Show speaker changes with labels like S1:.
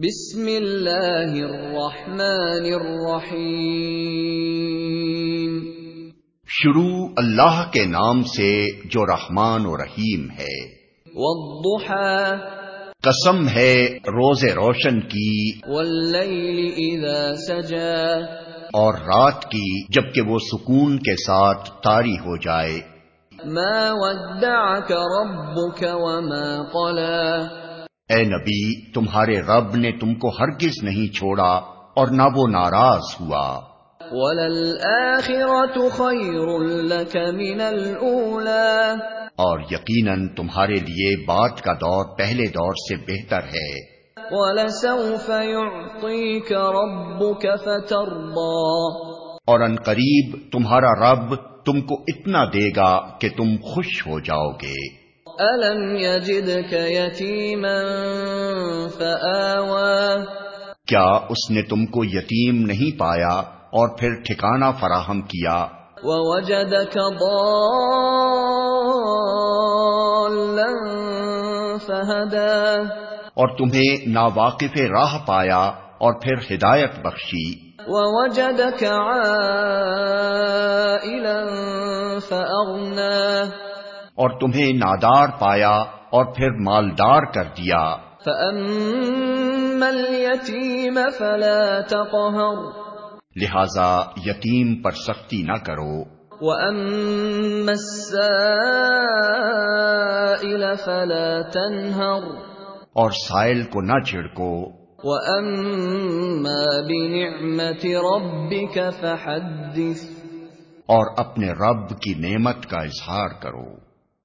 S1: بسم اللہ الرحمن الرحیم
S2: شروع اللہ کے نام سے جو رحمان و رحیم ہے۔
S1: والضحى
S2: قسم ہے روز روشن کی۔
S1: واللیل اذا سجا
S2: اور رات کی جبکہ وہ سکون کے ساتھ تاری ہو جائے۔
S1: ما ودعك ربك وما قلا
S2: اے نبی تمہارے رب نے تم کو ہرگز نہیں چھوڑا اور نہ وہ ناراض ہوا۔
S1: وَلَلْآخِرَةُ خَيْرٌ لَكَ مِنَ الْأُولَى۔
S2: اور یقیناً تمہارے لیے بات کا دور پہلے دور سے بہتر ہے۔
S1: وَلَسَوْفَ يُعْطِيكَ رَبُّكَ فَتَرْضَى۔
S2: اور ان قریب تمہارا رب تم کو اتنا دے گا کہ تم خوش ہو جاؤ گے۔
S1: أَلَمْ يَجِدْكَ يَتِيمًا فَآوَى
S2: کیا اس نے تم کو یتیم نہیں پایا اور پھر ٹھکانہ فراہم کیا؟
S1: وَوَجَدَكَ ضَالًّا فَهَدَى
S2: اور تمہیں ناواقف راہ پایا اور پھر ہدایت بخشی۔
S1: وَوَجَدَكَ عَائِلًا فَأَغْنَى
S2: اور تمہیں نادار پایا اور پھر مالدار کر دیا۔
S1: فَأَمَّا الْيَتِيمَ فَلَا تَقْهَرْ۔
S2: لہذا یتیم پر سختی نہ کرو۔
S1: وَأَمَّا السَّائِلَ فَلَا تَنْهَرْ۔
S2: اور سائل کو نہ چھڑکو۔
S1: وَأَمَّا بِنِعْمَةِ رَبِّكَ فَحَدِّثْ۔
S2: اور اپنے رب کی نعمت کا اظہار کرو۔